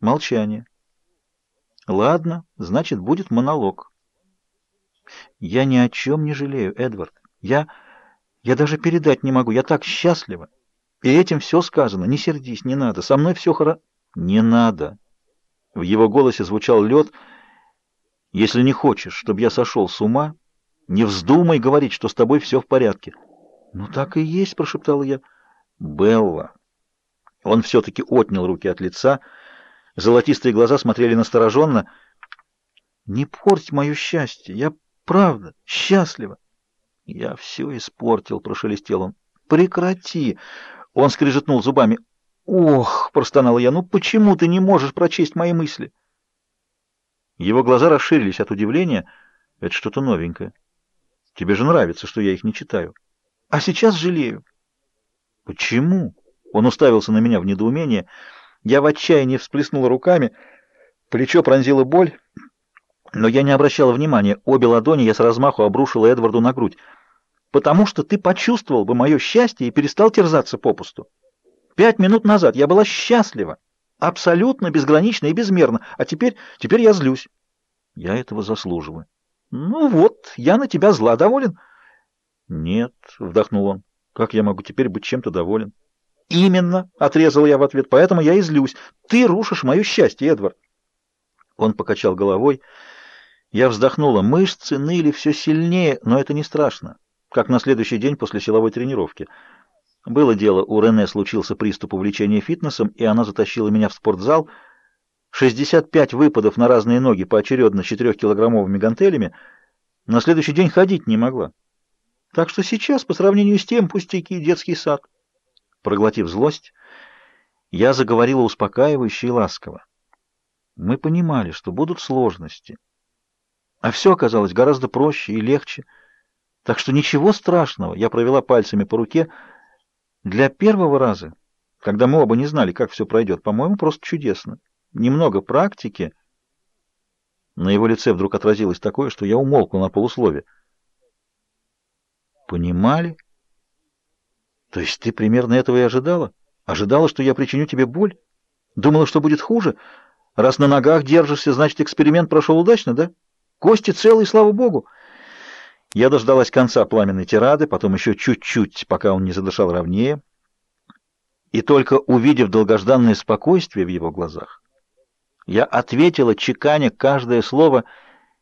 Молчание. Ладно, значит, будет монолог. Я ни о чем не жалею, Эдвард. Я... я даже передать не могу. Я так счастлива. И этим все сказано. Не сердись, не надо. Со мной все хорошо. Не надо. В его голосе звучал лед. Если не хочешь, чтобы я сошел с ума, не вздумай говорить, что с тобой все в порядке. Ну так и есть, прошептала я. Белла. Он все-таки отнял руки от лица. Золотистые глаза смотрели настороженно. Не порть мое счастье. Я правда счастлива. Я все испортил, прошелестел он. Прекрати. Он скрежетнул зубами. «Ох!» — простонала я. «Ну почему ты не можешь прочесть мои мысли?» Его глаза расширились от удивления. «Это что-то новенькое. Тебе же нравится, что я их не читаю. А сейчас жалею». «Почему?» Он уставился на меня в недоумении. Я в отчаянии всплеснула руками. Плечо пронзила боль, но я не обращала внимания. Обе ладони я с размаху обрушила Эдварду на грудь потому что ты почувствовал бы мое счастье и перестал терзаться попусту. Пять минут назад я была счастлива, абсолютно безгранично и безмерно, а теперь, теперь я злюсь. Я этого заслуживаю. Ну вот, я на тебя зла доволен. Нет, вздохнул он. Как я могу теперь быть чем-то доволен? Именно, отрезал я в ответ, поэтому я и злюсь. Ты рушишь мое счастье, Эдвард. Он покачал головой. Я вздохнула. Мышцы ныли все сильнее, но это не страшно как на следующий день после силовой тренировки. Было дело, у Рене случился приступ увлечения фитнесом, и она затащила меня в спортзал. 65 выпадов на разные ноги поочередно 4-килограммовыми гантелями. На следующий день ходить не могла. Так что сейчас, по сравнению с тем, пустяки, детский сад. Проглотив злость, я заговорила успокаивающе и ласково. Мы понимали, что будут сложности. А все оказалось гораздо проще и легче, так что ничего страшного, я провела пальцами по руке. Для первого раза, когда мы оба не знали, как все пройдет, по-моему, просто чудесно. Немного практики. На его лице вдруг отразилось такое, что я умолкла на полуслове. Понимали? То есть ты примерно этого и ожидала? Ожидала, что я причиню тебе боль? Думала, что будет хуже? Раз на ногах держишься, значит, эксперимент прошел удачно, да? Кости целые, слава богу. Я дождалась конца пламенной тирады, потом еще чуть-чуть, пока он не задышал ровнее, и только увидев долгожданное спокойствие в его глазах, я ответила, чеканя каждое слово,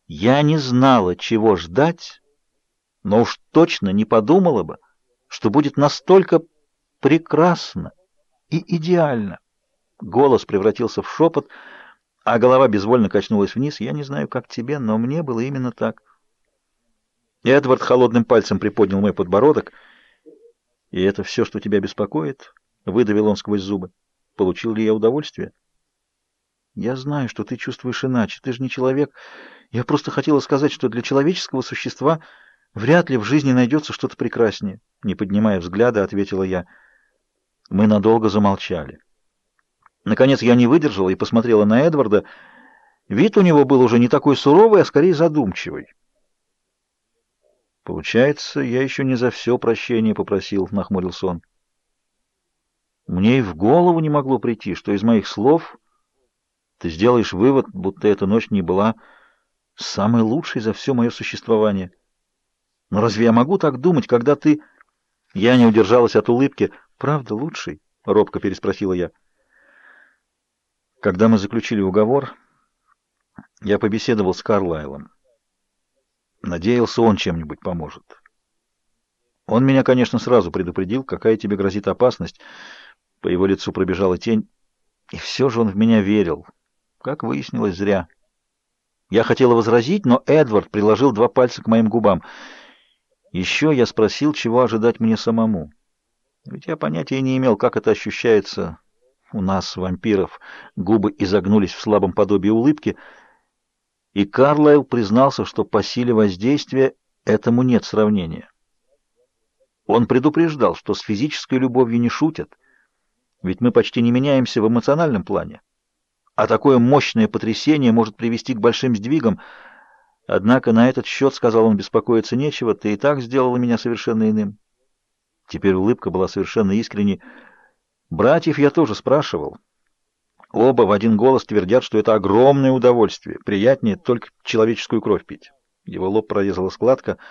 я не знала, чего ждать, но уж точно не подумала бы, что будет настолько прекрасно и идеально. Голос превратился в шепот, а голова безвольно качнулась вниз. Я не знаю, как тебе, но мне было именно так. Эдвард холодным пальцем приподнял мой подбородок. «И это все, что тебя беспокоит?» — выдавил он сквозь зубы. «Получил ли я удовольствие?» «Я знаю, что ты чувствуешь иначе. Ты же не человек. Я просто хотела сказать, что для человеческого существа вряд ли в жизни найдется что-то прекраснее». Не поднимая взгляда, ответила я. Мы надолго замолчали. Наконец я не выдержала и посмотрела на Эдварда. Вид у него был уже не такой суровый, а скорее задумчивый. Получается, я еще не за все прощения попросил, нахмурился он. Мне и в голову не могло прийти, что из моих слов ты сделаешь вывод, будто эта ночь не была самой лучшей за все мое существование. Но разве я могу так думать, когда ты... Я не удержалась от улыбки. Правда, лучший? Робко переспросила я. Когда мы заключили уговор, я побеседовал с Карлайлом. Надеялся, он чем-нибудь поможет. Он меня, конечно, сразу предупредил, какая тебе грозит опасность. По его лицу пробежала тень, и все же он в меня верил. Как выяснилось, зря. Я хотела возразить, но Эдвард приложил два пальца к моим губам. Еще я спросил, чего ожидать мне самому. Ведь я понятия не имел, как это ощущается у нас, вампиров. Губы изогнулись в слабом подобии улыбки — и Карлайл признался, что по силе воздействия этому нет сравнения. Он предупреждал, что с физической любовью не шутят, ведь мы почти не меняемся в эмоциональном плане, а такое мощное потрясение может привести к большим сдвигам. Однако на этот счет, сказал он, беспокоиться нечего, ты и так сделала меня совершенно иным. Теперь улыбка была совершенно искренней. Братьев я тоже спрашивал. Оба в один голос твердят, что это огромное удовольствие, приятнее только человеческую кровь пить. Его лоб прорезала складка —